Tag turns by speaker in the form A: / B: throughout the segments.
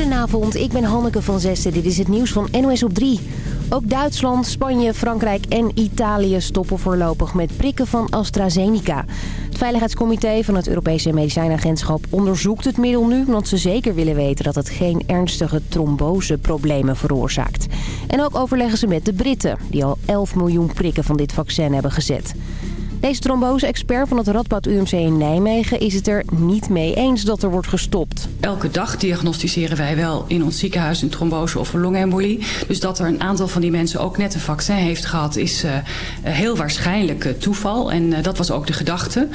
A: Goedenavond, ik ben Hanneke van Zessen. Dit is het nieuws van NOS op 3. Ook Duitsland, Spanje, Frankrijk en Italië stoppen voorlopig met prikken van AstraZeneca. Het Veiligheidscomité van het Europese Medicijnagentschap onderzoekt het middel nu... omdat ze zeker willen weten dat het geen ernstige tromboseproblemen veroorzaakt. En ook overleggen ze met de Britten, die al 11 miljoen prikken van dit vaccin hebben gezet. Deze trombose-expert van het Radboud UMC in Nijmegen is het er niet mee eens dat er wordt gestopt.
B: Elke dag diagnosticeren wij wel in ons ziekenhuis een trombose of een longembolie. Dus dat er een aantal van die mensen ook net een vaccin heeft gehad is uh, heel waarschijnlijk uh, toeval. En uh, dat was ook de gedachte.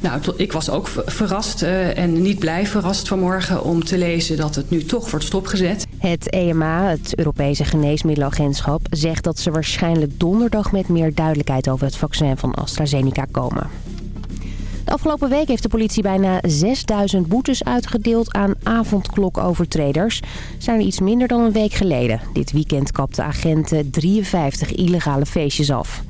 B: Nou, ik was ook verrast en niet blij verrast vanmorgen om te lezen dat het nu toch wordt stopgezet.
A: Het EMA, het Europese Geneesmiddelenagentschap, zegt dat ze waarschijnlijk donderdag met meer duidelijkheid over het vaccin van AstraZeneca komen. De afgelopen week heeft de politie bijna 6000 boetes uitgedeeld aan avondklokovertreders. zijn er iets minder dan een week geleden. Dit weekend kapten agenten 53 illegale feestjes af.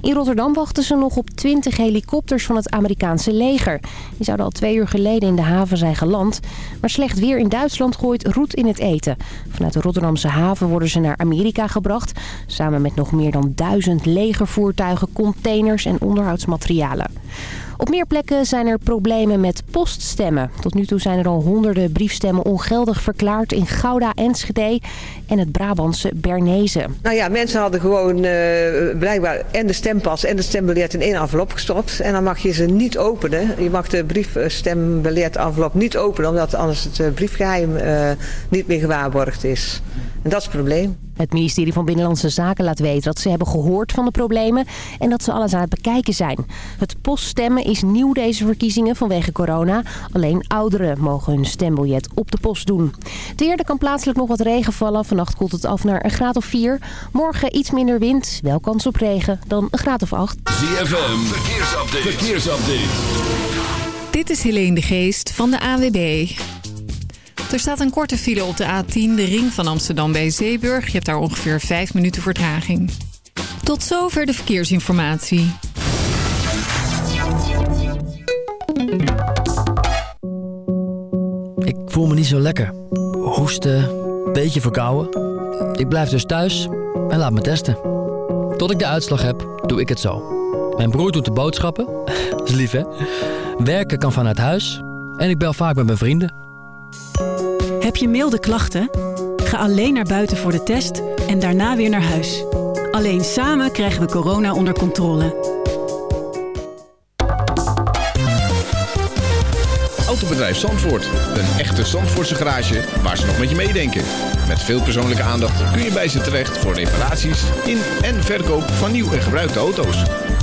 A: In Rotterdam wachten ze nog op 20 helikopters van het Amerikaanse leger. Die zouden al twee uur geleden in de haven zijn geland. Maar slecht weer in Duitsland gooit roet in het eten. Vanuit de Rotterdamse haven worden ze naar Amerika gebracht. Samen met nog meer dan duizend legervoertuigen, containers en onderhoudsmaterialen. Op meer plekken zijn er problemen met poststemmen. Tot nu toe zijn er al honderden briefstemmen ongeldig verklaard in Gouda, Enschede en het Brabantse Bernese.
C: Nou ja, mensen hadden gewoon uh, blijkbaar en de stempas en de stembiljet in één envelop gestopt. En dan mag je ze niet openen. Je mag de briefstembiljet envelop niet openen omdat anders het uh, briefgeheim uh, niet meer gewaarborgd is. En dat is het probleem.
A: Het ministerie van Binnenlandse Zaken laat weten dat ze hebben gehoord van de problemen en dat ze alles aan het bekijken zijn. Het poststemmen is nieuw deze verkiezingen vanwege corona. Alleen ouderen mogen hun stembiljet op de post doen. Het weer, kan plaatselijk nog wat regen vallen. Vannacht koelt het af naar een graad of 4. Morgen iets minder wind, wel kans op regen, dan een graad of 8.
D: ZFM, verkeersupdate. verkeersupdate.
E: Dit is Helene de Geest van de AWB. Er staat een korte file op de A10, de ring van Amsterdam bij Zeeburg. Je hebt daar ongeveer 5 minuten vertraging. Tot zover de verkeersinformatie.
F: Ik voel me niet zo lekker. Hoesten, beetje verkouden. Ik blijf dus thuis en laat me testen. Tot ik de uitslag heb, doe ik het zo. Mijn broer doet de boodschappen. is lief, hè? Werken kan vanuit huis. En ik bel vaak met mijn vrienden.
G: Heb je milde klachten? Ga alleen naar buiten voor de test en daarna weer naar huis. Alleen samen krijgen we corona onder controle.
H: Autobedrijf Zandvoort. Een echte Zandvoortse garage waar ze nog met je meedenken. Met veel persoonlijke aandacht kun je bij ze terecht voor reparaties in en verkoop van nieuw en gebruikte auto's.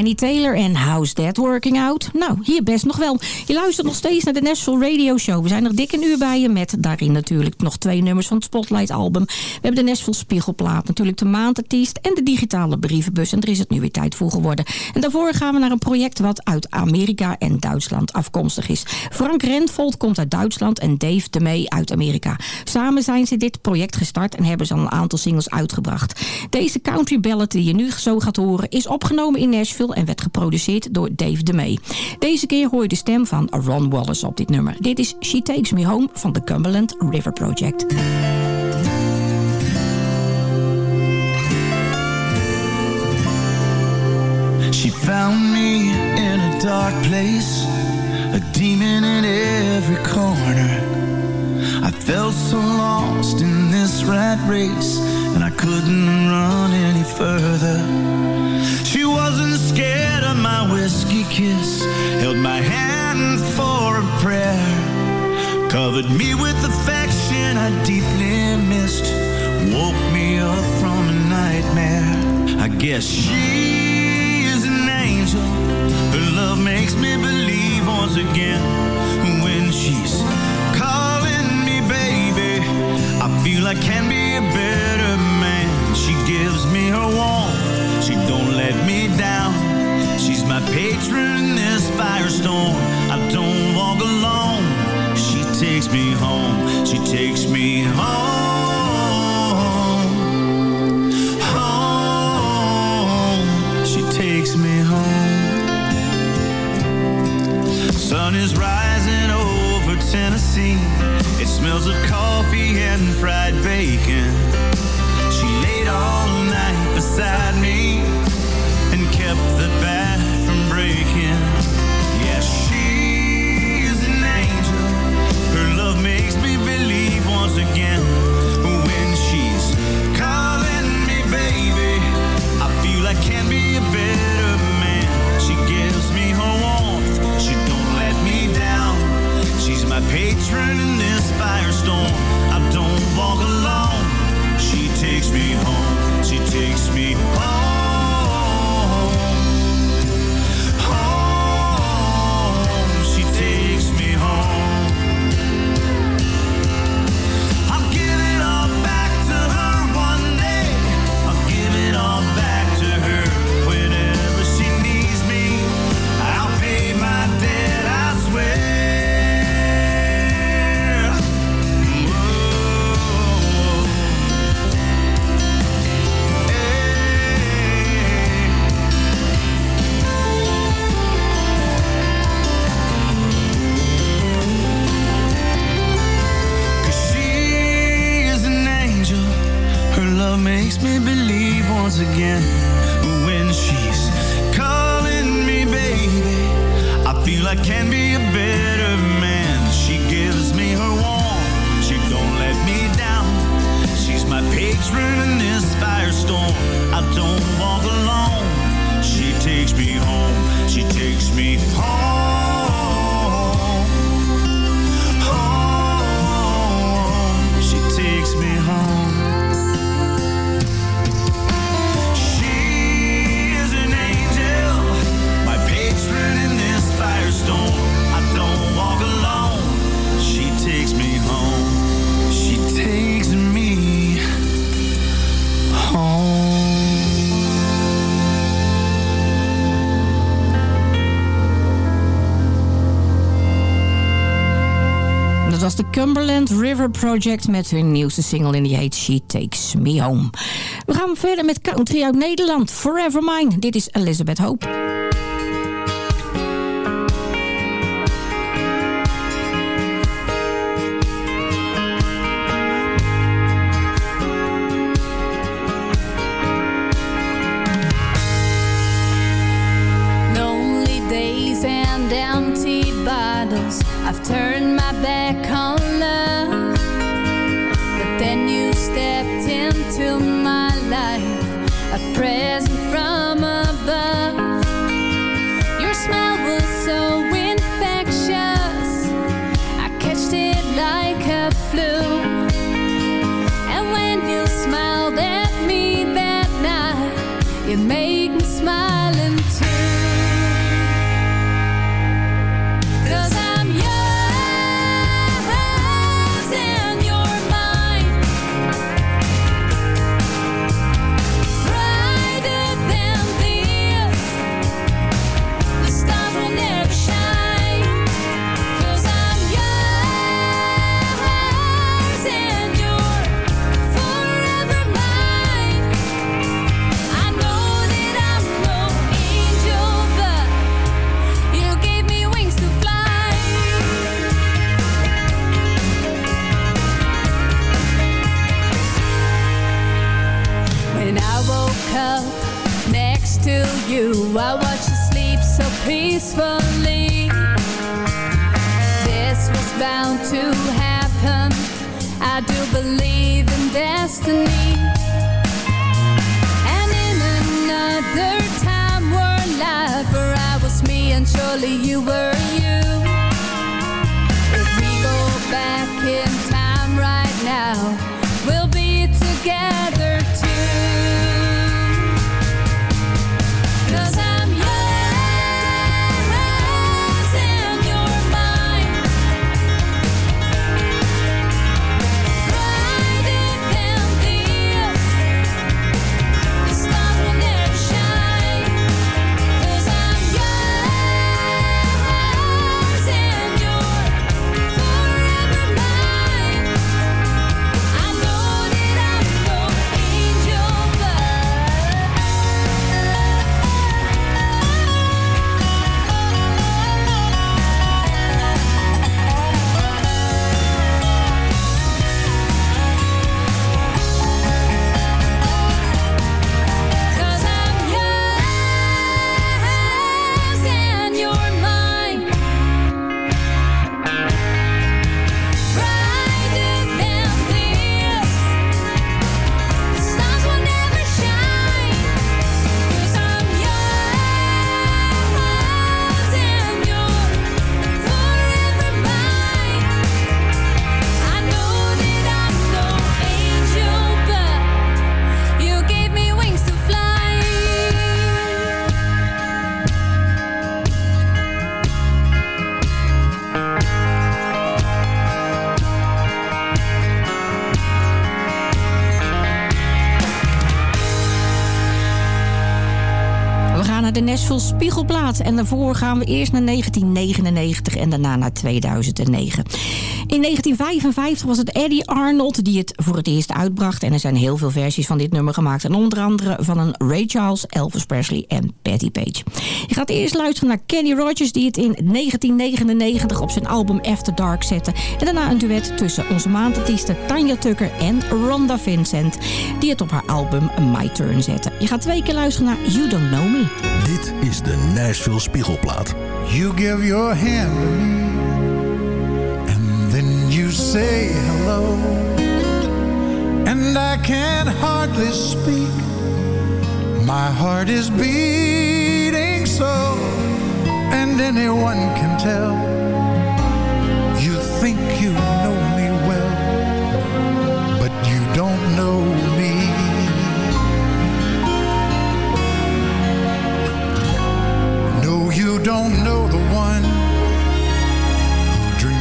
I: Danny Taylor en How's That Working Out? Nou, hier best nog wel. Je luistert nog steeds naar de Nashville Radio Show. We zijn nog dik een uur bij je met daarin natuurlijk nog twee nummers van het Spotlight album. We hebben de Nashville Spiegelplaat, natuurlijk de maandartiest en de digitale brievenbus. En er is het nu weer tijd voor geworden. En daarvoor gaan we naar een project wat uit Amerika en Duitsland afkomstig is. Frank Rentvold komt uit Duitsland en Dave de May uit Amerika. Samen zijn ze dit project gestart en hebben ze al een aantal singles uitgebracht. Deze country ballad die je nu zo gaat horen is opgenomen in Nashville en werd geproduceerd door Dave de May. Deze keer hoor je de stem van Ron Wallace op dit nummer. Dit is She Takes Me Home van de Cumberland River Project.
J: She found me in a dark place, a demon in every corner. I felt so lost in this rat race, and I couldn't run any further. She wasn't scared of my whiskey kiss, held my hand for a prayer, covered me with affection I deeply missed, woke me up from a nightmare. I guess she is an angel. Her love makes me believe once again when she's calling me baby. I feel I can be a better man. She gives me her warmth. She don't let me down. She's my patron in this firestorm. I don't walk alone. She takes me home. She takes me home. Home. She takes me home. Sun is rising over Tennessee. It smells of coffee and fried bacon. Beside me and kept the bat
I: de Cumberland River Project met hun nieuwste single in die heet She Takes Me Home. We gaan verder met country uit Nederland, Forever Mine. Dit is Elizabeth Hope.
K: Bound to happen. I do believe in destiny. And in another time or life where I was me and surely you were you. If we go back in time right now, we'll be together
I: de Nashville Spiegelplaat. En daarvoor gaan we eerst naar 1999 en daarna naar 2009. In 1955 was het Eddie Arnold die het voor het eerst uitbracht. En er zijn heel veel versies van dit nummer gemaakt. En onder andere van een Ray Charles, Elvis Presley en Patti Page. Je gaat eerst luisteren naar Kenny Rogers die het in 1999 op zijn album After Dark zette. En daarna een duet tussen onze maandartiesten Tanya Tucker en Rhonda Vincent. Die het op haar album My Turn zette. Je gaat twee keer luisteren naar You Don't Know Me.
L: Dit is de Nashville Spiegelplaat.
M: You give your hand to me, and then you say hello. And I can hardly speak. My heart is beating so, and anyone can tell. You think you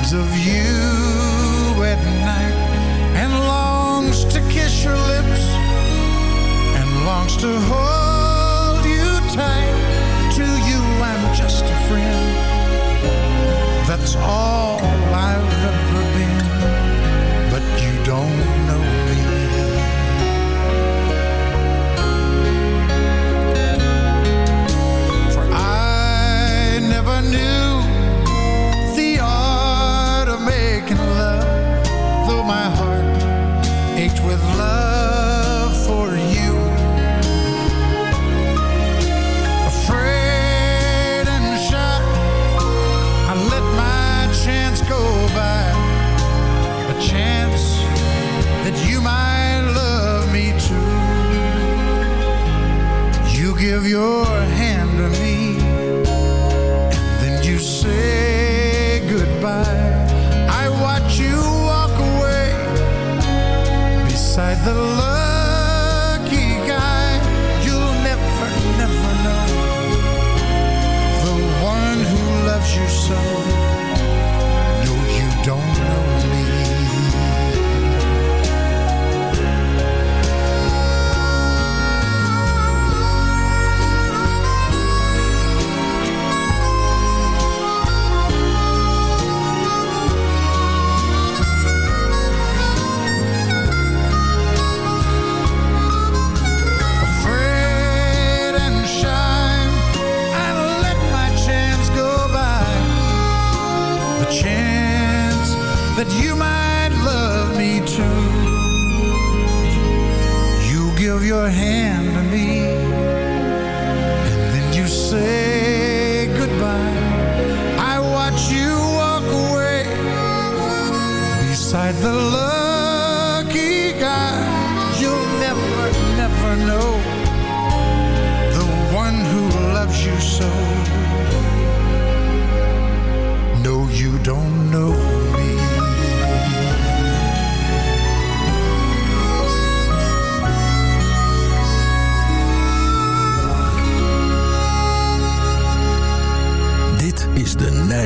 M: dreams of you at night and longs to kiss your lips and longs to hold you tight. To you, I'm just a friend. That's all go by. A chance that you might love me too. You give your hand to me, and then you say goodbye. I watch you walk away beside the lucky
N: that you
M: might love me too. You give your hand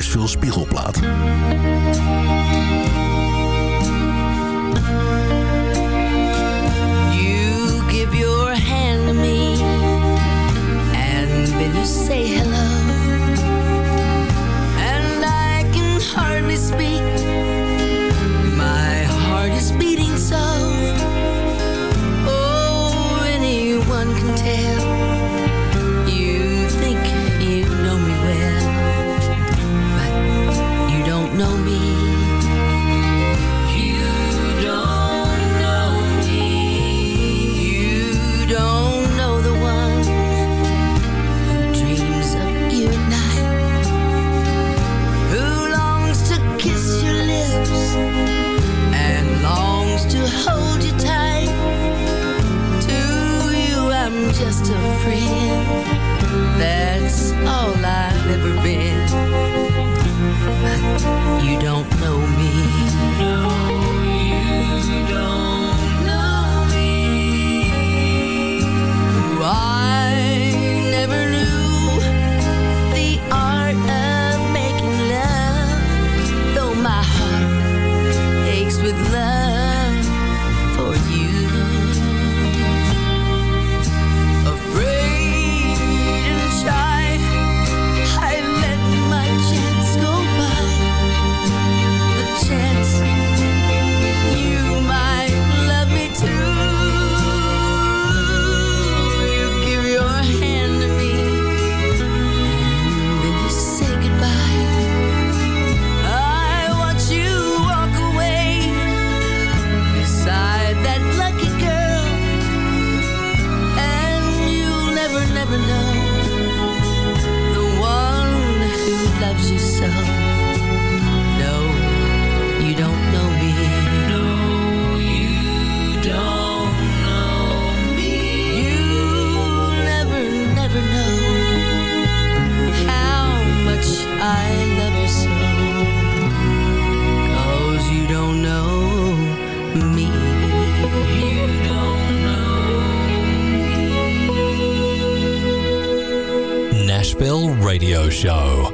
O: Nashville Spiegelplaat.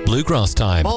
O: Bluegrass Time.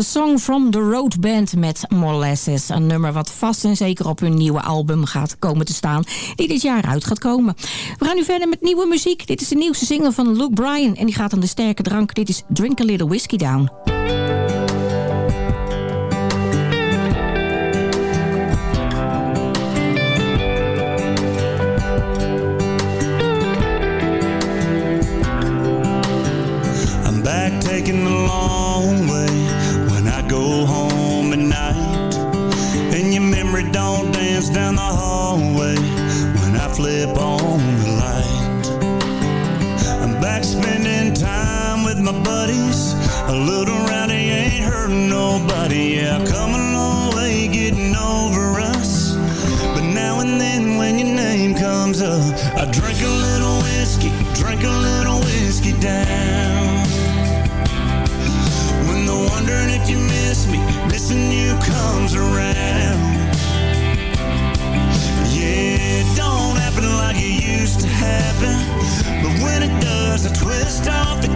I: De Song from the Road Band met Molasses. Een nummer wat vast en zeker op hun nieuwe album gaat komen te staan. Die dit jaar uit gaat komen. We gaan nu verder met nieuwe muziek. Dit is de nieuwste single van Luke Bryan. En die gaat aan de sterke drank. Dit is Drink a Little Whiskey Down.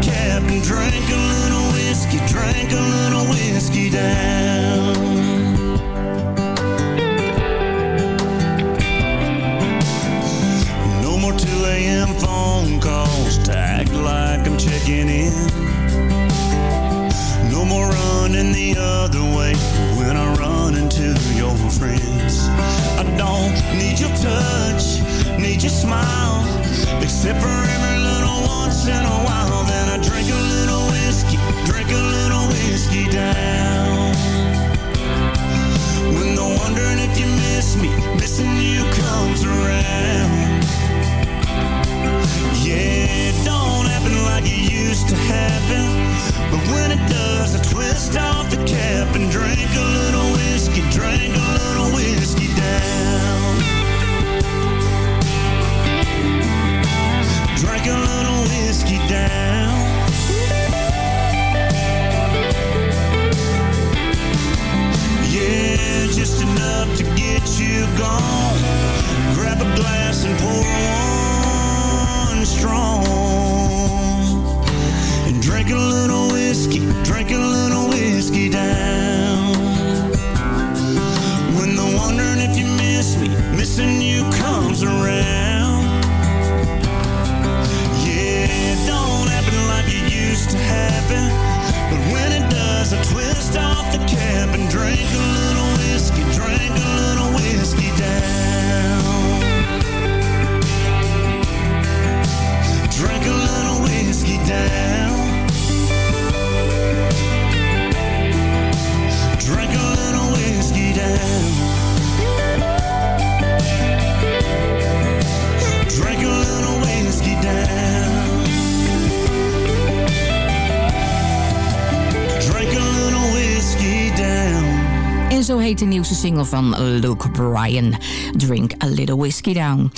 J: Twist off the cap and drink a little whiskey, drink a little whiskey down. No more 2 a.m. phone calls to act like I'm checking in. No more running the other way when I run into your friends. I don't need your touch, need your smile, except for every little once in a while. Drink a little whiskey, drink a little whiskey down. When wondering if you miss me, missing you comes around.
I: Single van Luke Bryan. Drink a little whiskey down.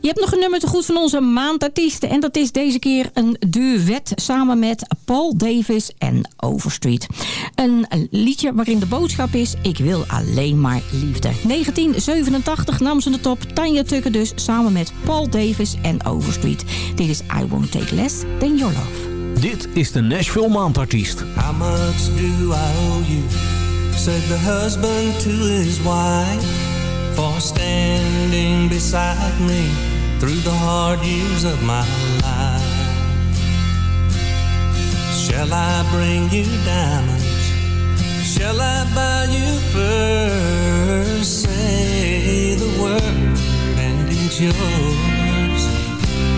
I: Je hebt nog een nummer te goed van onze maandartiesten. En dat is deze keer een duet samen met Paul Davis en Overstreet. Een liedje waarin de boodschap is... Ik wil alleen maar liefde. 1987 nam ze de top. Tanya Tucker dus samen met Paul Davis en Overstreet. Dit is I Won't Take Less Than Your Love.
P: Dit is de Nashville Maandartiest.
J: How much do I owe you? Said the husband to his wife For standing beside me Through the hard years of my life Shall I bring you diamonds? Shall I buy you furs? Say the word and it's yours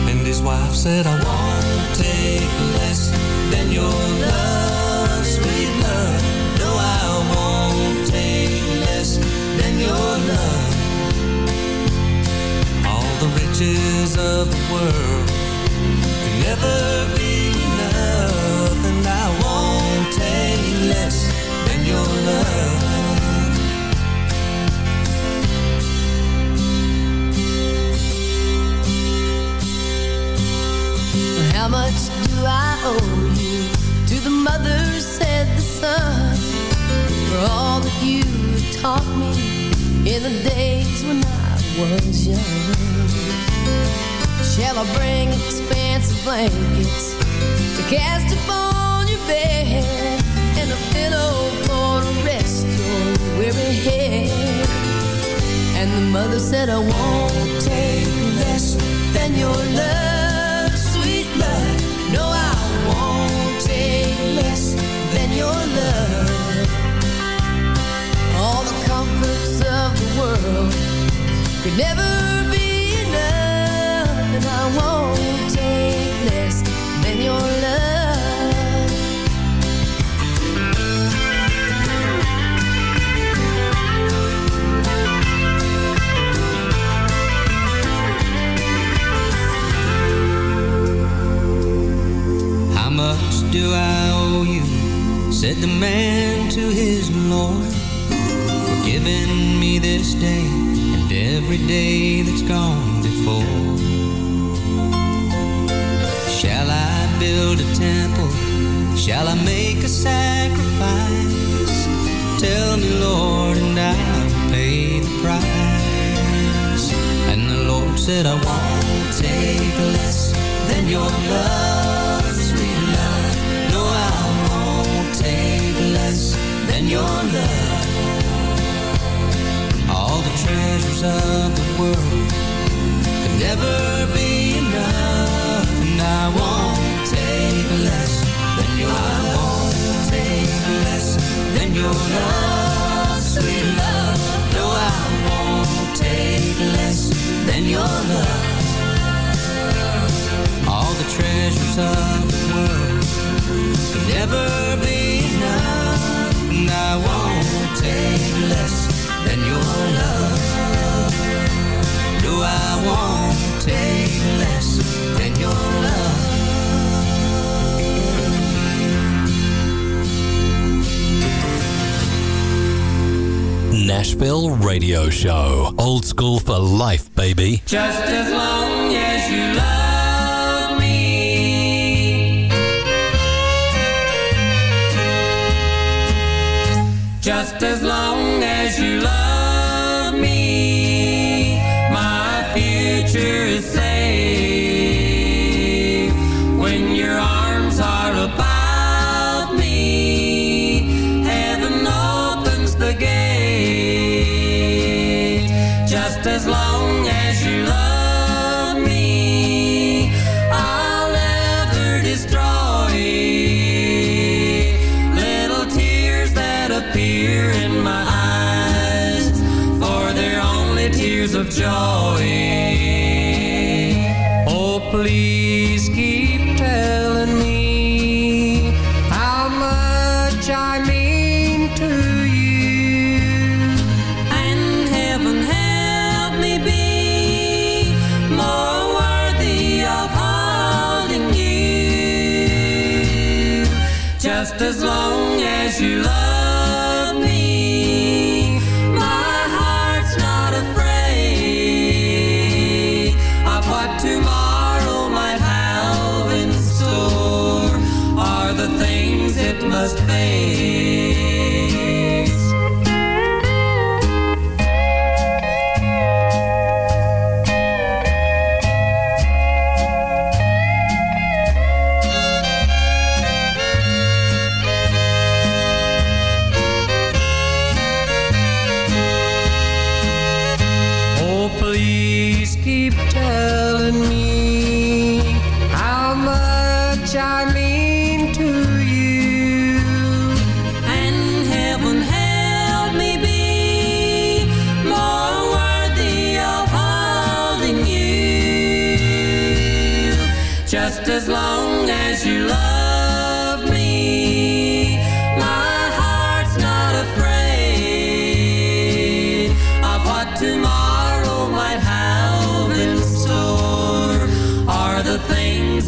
J: And his wife said I won't take less than your love, your love. All the riches of the world can never be enough And I won't take less than your love.
O: How much do I owe you? To the mother said the son For all that you taught me In the days when I was young Shall I bring expansive blankets To cast upon your bed and a pillow for to rest your weary head. And the mother said, I won't take less than your love, sweet love. No, I won't take less than your love. World could never be enough, and I won't take less than your love.
Q: How much do I owe you? Said the man to his Lord, giving me this day and every day that's gone before. Shall I build a temple? Shall I make a sacrifice? Tell me, Lord, and I'll pay the price. And the Lord said, I won't take less than your love, sweet love. No, I won't take less than your love. The treasures of the world. Could never be enough, and I won't take less than your I won't take less than your love, sweet love. No, I won't take less than your love. All the treasures of the world could never be enough, and I won't take less than your love. No, I won't take less than your love.
R: Nashville Radio Show. Old school for life, baby.
K: Just as long as you love me. Just as long you love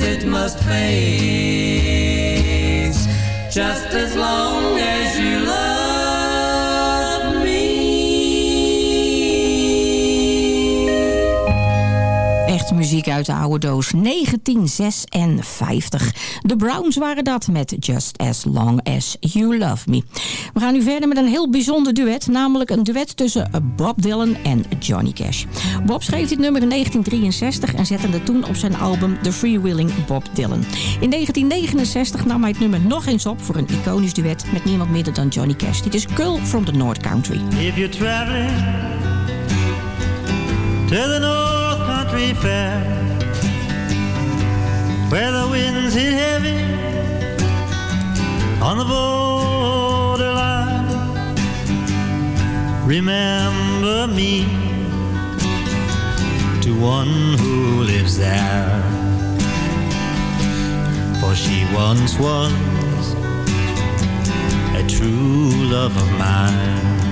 K: it must face. Just as long as you love
I: muziek uit de oude doos. 1956. De Browns waren dat met Just As Long As You Love Me. We gaan nu verder met een heel bijzonder duet. Namelijk een duet tussen Bob Dylan en Johnny Cash. Bob schreef dit nummer in 1963 en zette het toen op zijn album The Freewheeling Bob Dylan. In 1969 nam hij het nummer nog eens op voor een iconisch duet met niemand minder dan Johnny Cash. Dit is Girl from the North Country.
S: If you're traveling to the North Country Fair, where the winds hit heavy on the borderline, remember me to one who lives there. For she once was a true love of mine.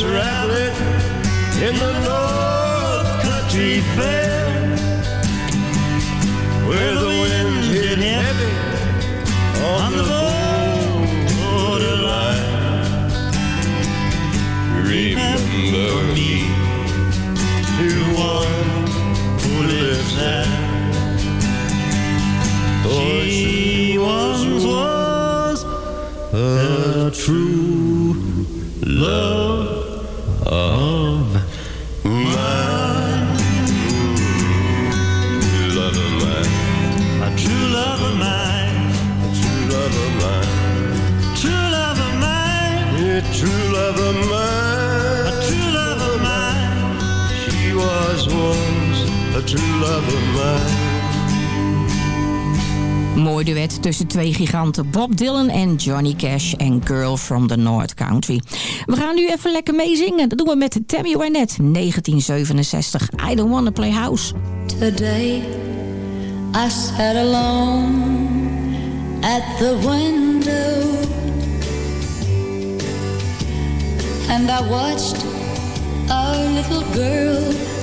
T: You're in the North Country Fair, where the winds hit heavy on the borderline, remember me to one who lives there. She once was a true love
S: true love of mine.
I: Mooi duet tussen twee giganten Bob Dylan en Johnny Cash en Girl from the North Country. We gaan nu even lekker meezingen. Dat doen we met Tammy Wynette, 1967. I don't wanna play house.
K: Today I sat alone at the window and I watched our little girl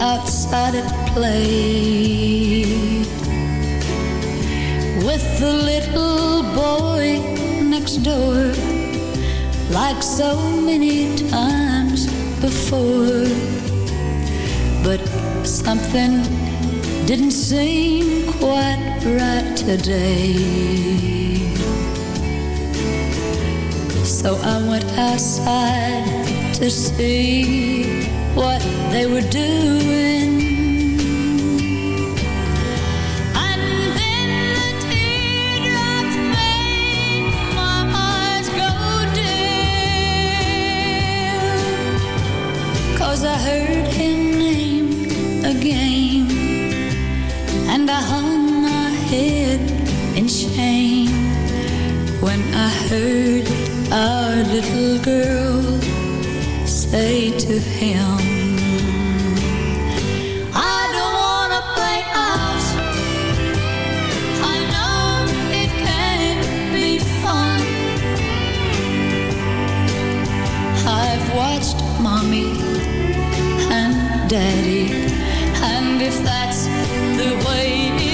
K: outside at play with the little boy next door like so many times before but something didn't seem quite right today. So I went outside to see what they were doing. I heard him name again. And I hung my head in shame when I heard our little girl say to him, I don't wanna play house. I know it can be fun. I've watched mommy and daddy, and if that's the way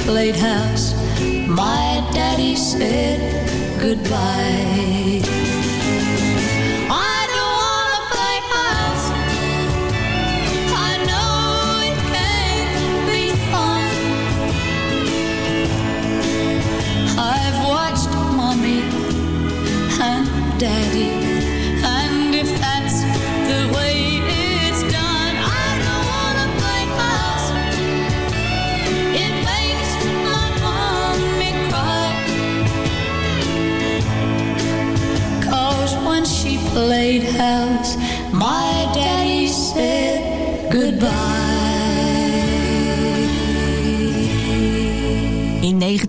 K: played house, my daddy said goodbye.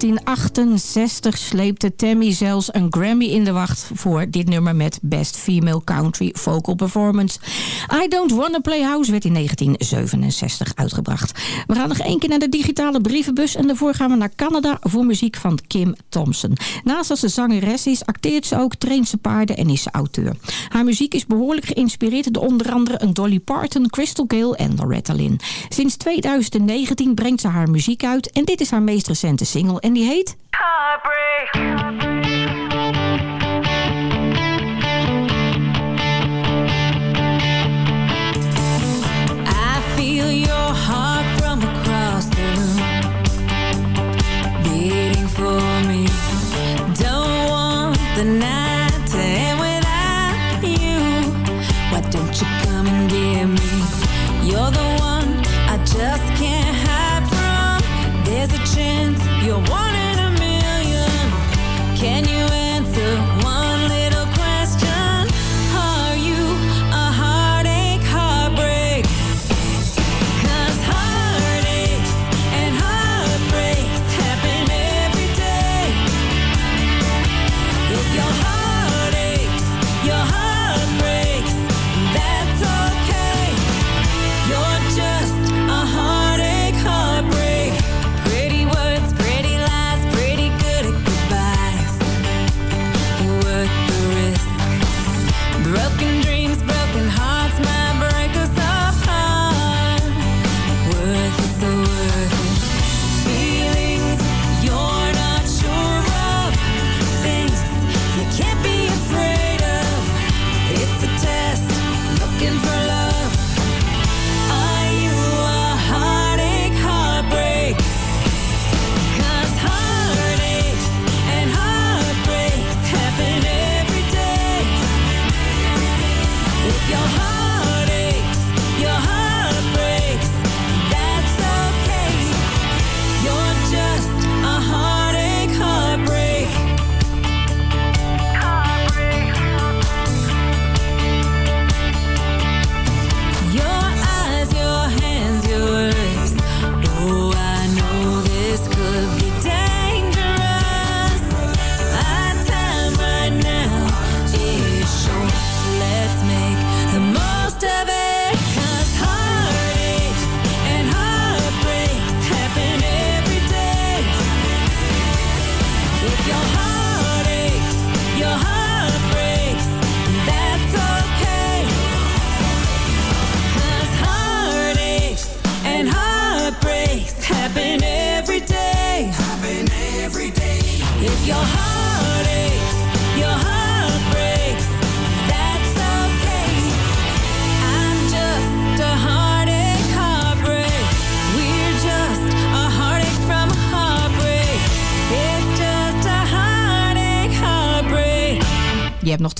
I: 1968 sleepte Tammy zelfs een Grammy in de wacht voor dit nummer met Best Female Country Vocal Performance. I Don't Wanna Play House werd in 1967 uitgebracht. We gaan nog één keer naar de digitale brievenbus en daarvoor gaan we naar Canada voor muziek van Kim Thompson. Naast dat ze zangeres is, acteert ze ook, traint ze paarden en is ze auteur. Haar muziek is behoorlijk geïnspireerd door onder andere een Dolly Parton, Crystal Gale en Loretta Lynn. Sinds 2019 brengt ze haar muziek uit en dit is haar meest recente single en die heet...
K: I feel your heart from across the room beating for me. Don't want the night to end without you. Why don't you come and get me? You're the one I just can't hide from. There's a chance you're one in a million. Can you answer one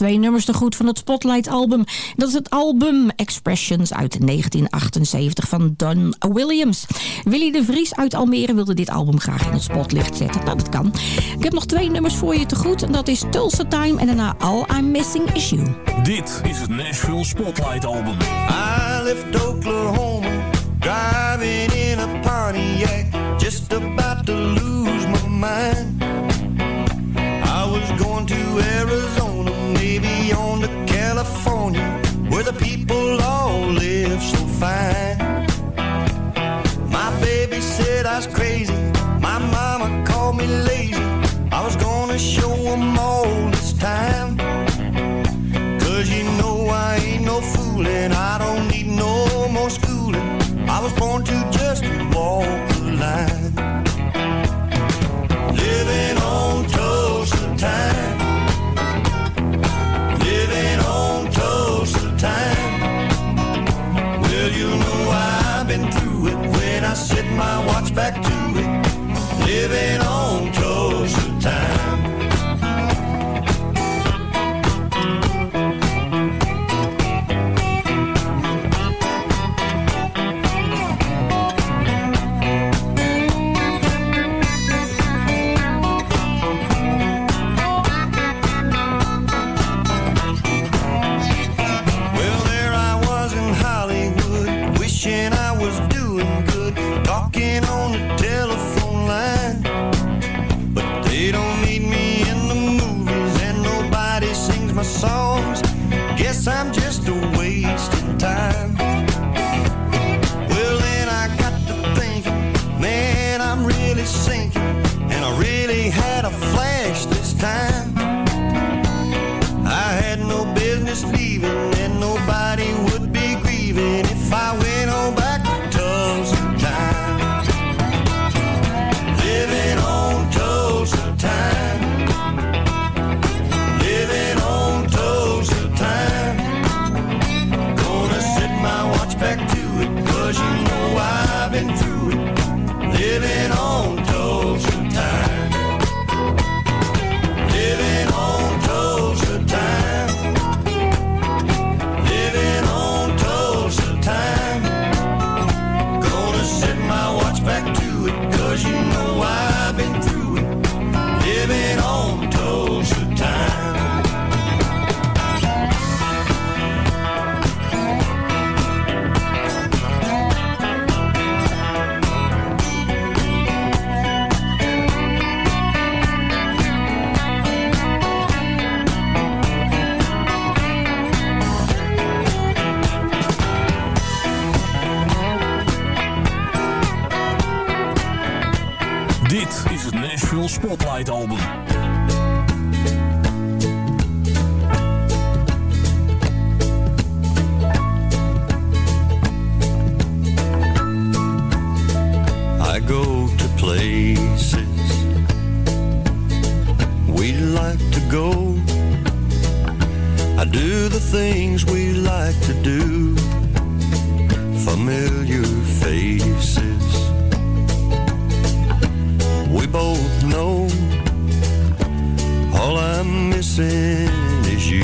I: twee nummers te goed van het Spotlight-album. Dat is het album Expressions uit 1978 van Don Williams. Willy de Vries uit Almere wilde dit album graag in het spotlicht zetten. Nou, dat kan. Ik heb nog twee nummers voor je te goed. En dat is Tulsa Time en daarna All I'm Missing Is You.
L: Dit is het Nashville Spotlight Album.
U: I left Oklahoma, driving in a Pontiac, just about to lose my mind. Where the people all live so fine. My baby said I was crazy, my watch back to it. Living on
L: Dit is het Nashville Spotlight Album.
U: I go to places we like to go. I do the things we like to do. Familiar faces. Missing is you.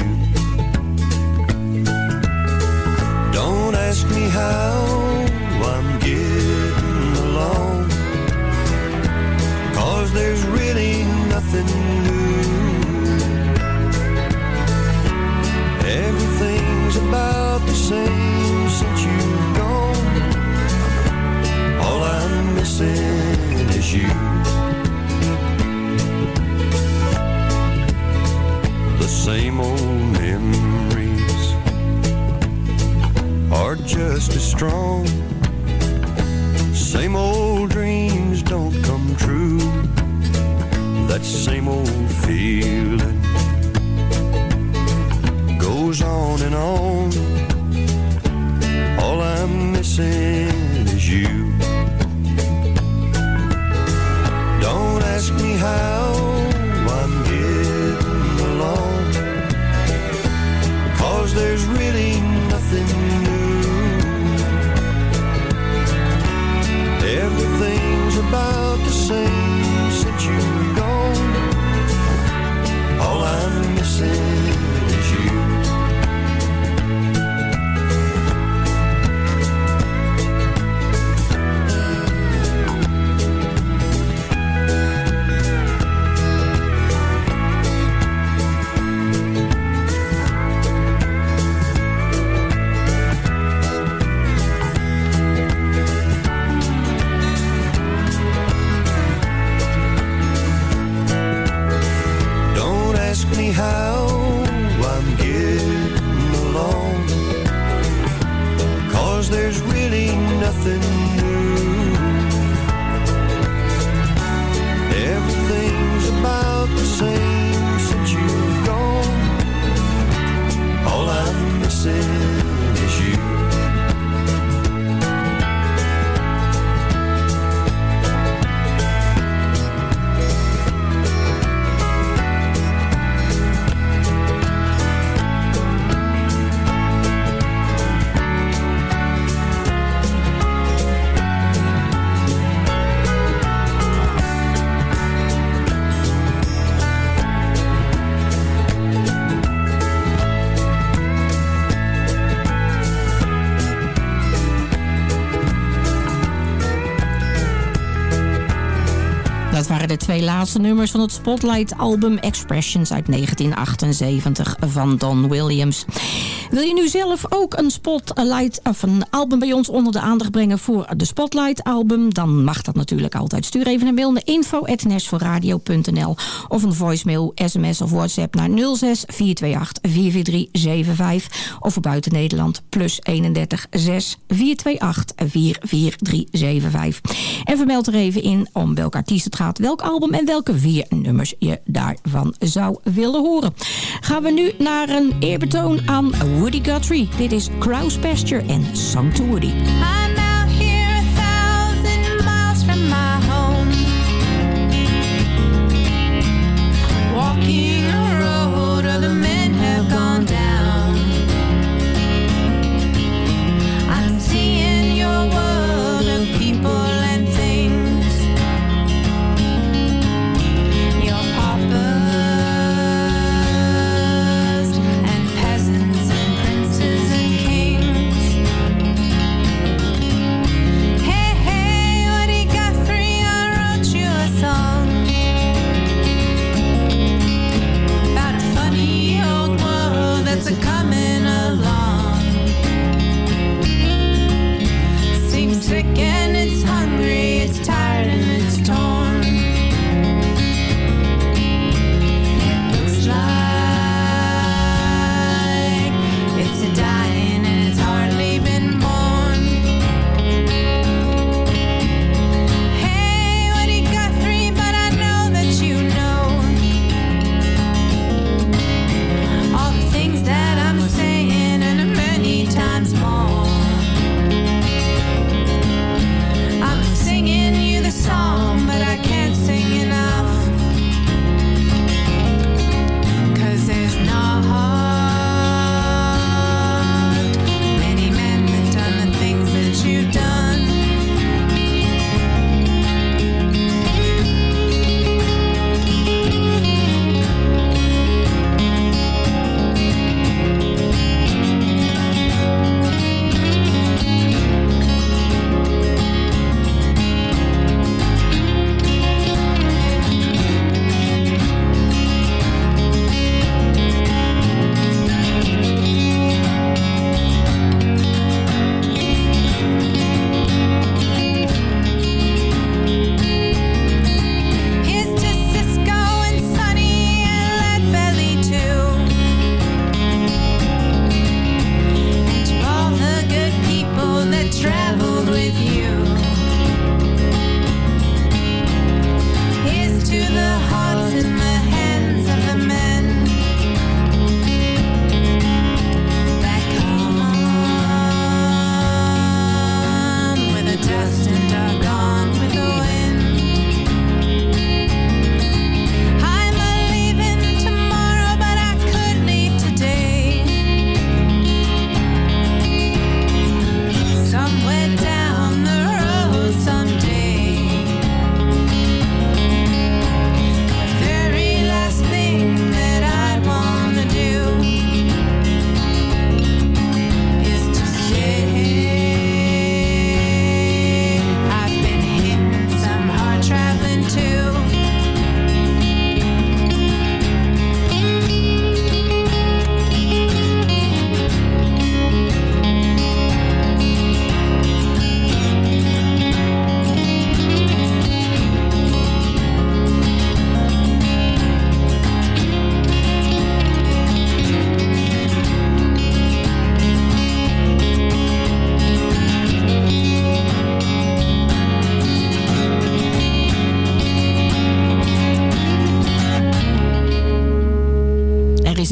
U: Don't ask me how I'm getting along. Cause there's really nothing new. Everything's about the same same old memories are just as strong. Same old dreams don't come true. That same old feeling goes on and on. All I'm missing is you. Don't ask me how
I: twee laatste nummers van het Spotlight-album Expressions uit 1978 van Don Williams. Wil je nu zelf ook een Spotlight of een album bij ons onder de aandacht brengen voor de Spotlight-album? Dan mag dat natuurlijk altijd. Stuur even een mail naar info.nashvilleradio.nl of een voicemail, sms of whatsapp naar 06 428 44375 of voor buiten Nederland plus 31 6 428 44375. En vermeld er even in om welke artiest het gaat, welk album en welke vier nummers je daarvan zou willen horen. Gaan we nu naar een eerbetoon aan Woody Guthrie. Dit is Crow's Pasture en Song to Woody.
K: I'm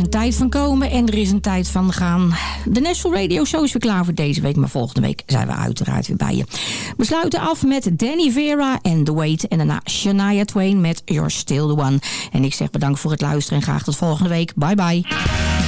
J: tijd van komen en er is een tijd van gaan. De National Radio Show is weer klaar voor deze week. Maar volgende week zijn we uiteraard weer bij je. We sluiten af met Danny Vera en The Wait. En daarna Shania Twain met You're Still The One. En ik zeg bedankt voor het luisteren en graag tot volgende week. Bye bye.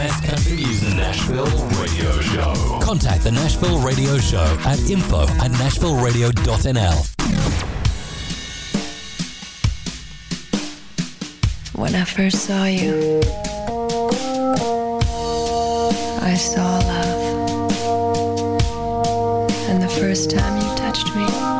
R: Best country music. Nashville Radio Show. Contact the Nashville Radio Show at info at nashvilleradio.nl.
O: When I first saw you, I saw love. And the first time you touched me,